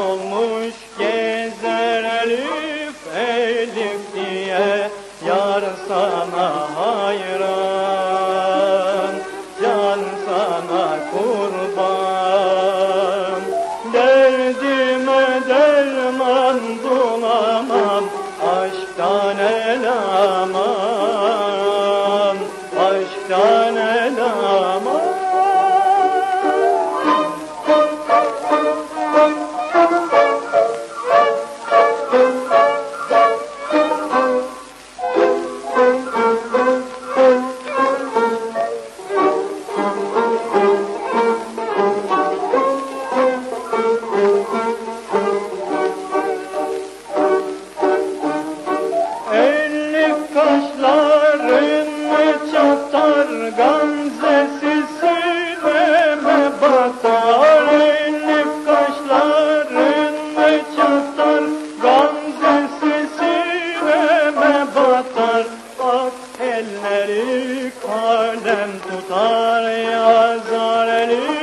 olmuş gezer elif elif diye. Yar sana hayran, can sana kurban. Derdime derman bulamam, aşktan el aman. Aşktan el aman. Kalem tutar Yazar eli